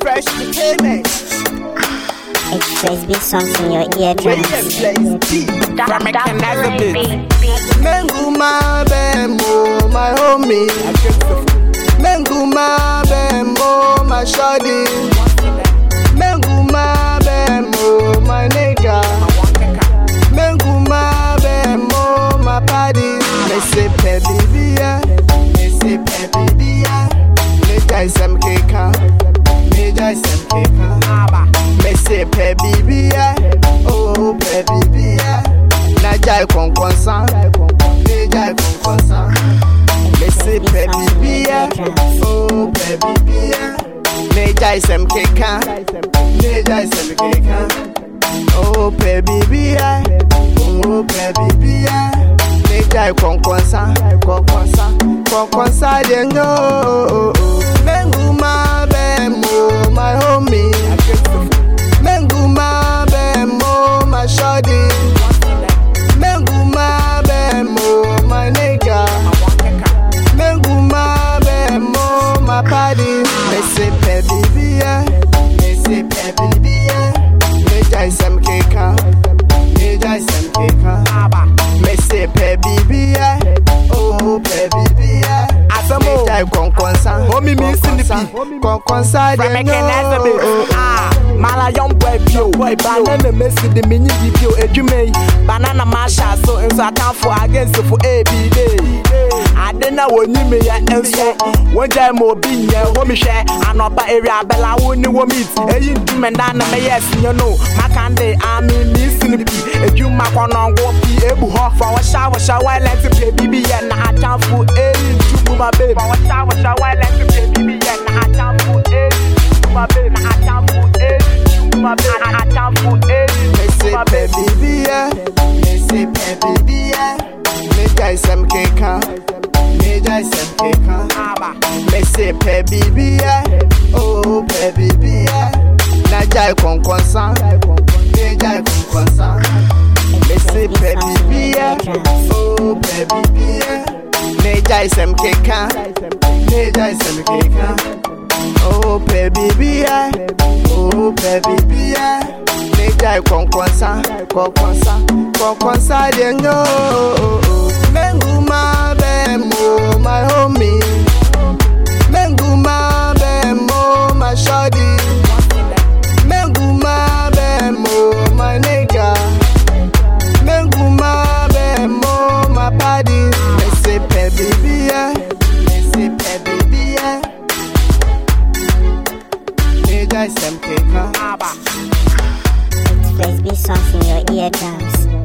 fresh entertainment. It's frisbee songs in your William eardrums. Blaze D. From a cannabis. Menguma Bemo, my homie. Menguma Bemo, my shawty. Menguma Bemo, my nigga. Menguma Bemo, my party. Me say baby, Me jai some. Me say baby, yeah. Oh, baby, yeah. Na jai kon kon san. Me jai kon kon san. Me say baby, yeah. Oh, baby, yeah. Me jai some keka. Me jai some keka. Oh, baby, yeah. Oh, baby, yeah. Me jai kon kon san. Kon kon san. Kon kon san, know. Menguma bemo, Me some keka. Me jai some keka. Me say baby, yeah. Oh, baby, yeah. Asamo. Me jai kon kon san. Homie, me sin the Kon kon kon san, From they a cannabis. know. Ah, mala young boy bio. Banana messi the mini bio. Ejume. Banana masha so nso atamfo against for ABD. ade na wɔnyi me yɛ nso wɔngya ma obi nyɛ wɔ me hwɛ anɔpa awia abɛla wo ne wɔ meat ɛyi ndume nda na mɛyɛ asinyɛ no makande ame ne sini bi adwuma kɔnɔngo pii ebu hɔ fa wɔhyɛ wɔhyɛ wɔɛlɛnti pɛ biribi yɛ na atamfo ɛyi ntubu ma babe fa wɔhyɛ wɔhyɛ wɔɛlɛnti pɛ biribi yɛ na atamfo ɛyi ntubu ma babe na atamfo ɛyi ntubu ma babe na atamfo ɛyi ntubu ma babe. Mese pɛ biribi yɛ mese pɛ biribi yɛ mese pɛ biribi yɛ mese pɛ biribi yɛ. Jai some keka. Aba. Me say baby, yeah. Oh, baby, yeah. Na jai kon kon san. Me jai kon kon san. Me say baby, yeah. Oh, baby, yeah. Me jai some keka. Me jai some keka. Oh, baby, yeah. Oh, baby, yeah. Me jai kon kon san, kon kon san, kon kon san, they know. Menguma bemo, my homie. Menguma bemo, my shawty. Menguma bemo, my nigga. Menguma bemo, my party. Me say baby, yeah. Me say baby, yeah. Jai some keka. Aba. It's frisbee songs in your eardrums.